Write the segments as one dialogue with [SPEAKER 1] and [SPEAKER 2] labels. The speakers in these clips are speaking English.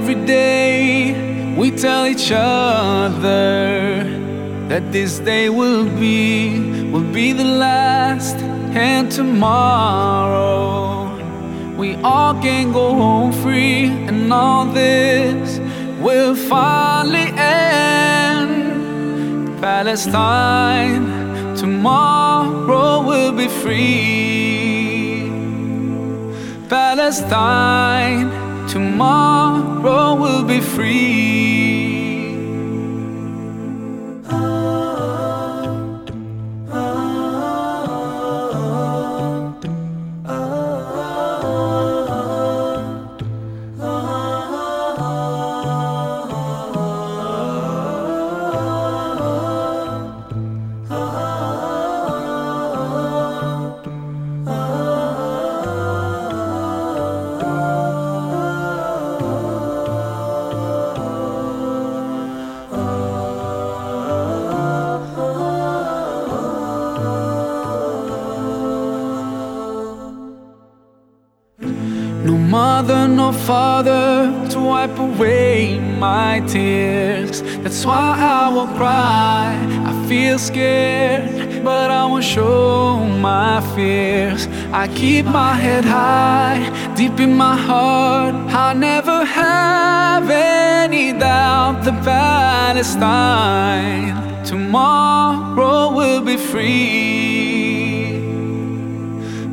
[SPEAKER 1] Every day we tell each other that this day will be, will be the last, and tomorrow we all can go home free, and all this will finally end. Palestine, tomorrow will be free. Palestine, tomorrow will be free. No mother, no father to wipe away my tears. That's why I will cry. I feel scared, but I won't show my fears. I keep my head high, deep in my heart. I'll never have any doubt that Palestine tomorrow will be free.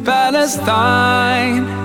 [SPEAKER 1] Palestine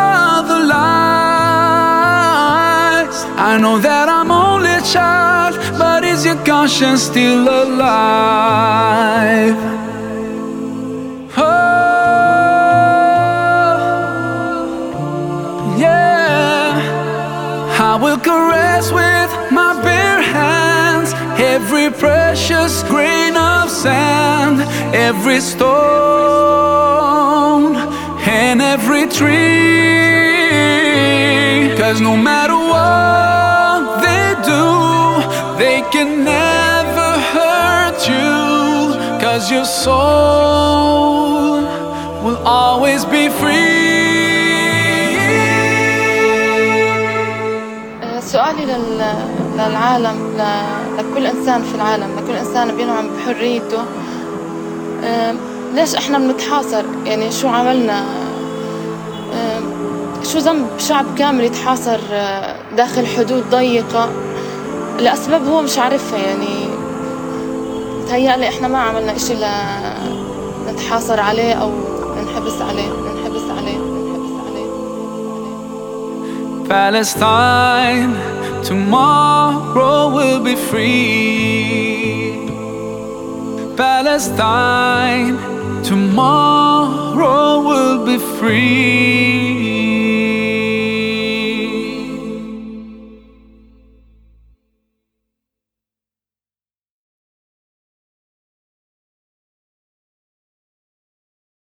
[SPEAKER 1] I know that I'm only a child, but is your conscience still alive? Oh, yeah. I will caress with my bare hands every precious grain of sand, every stone, and every tree. Cause no matter what they can never hurt you. Cause your soul will always be free.
[SPEAKER 2] سؤالي لل... للعالم. لكل إنسان في العالم لكل إنسان بينعم بحريته ليش إحنا بنتحاصر يعني شو عملنا شو ذنب شعب كامل يتحاصر أه، داخل حدود ضيقة لأسباب هو مش عارفها يعني متهيألي إحنا ما عملنا إشي لنتحاصر عليه أو ننحبس عليه ننحبس عليه ننحبس عليه
[SPEAKER 1] Palestine, tomorrow will be free. Palestine, tomorrow will be free.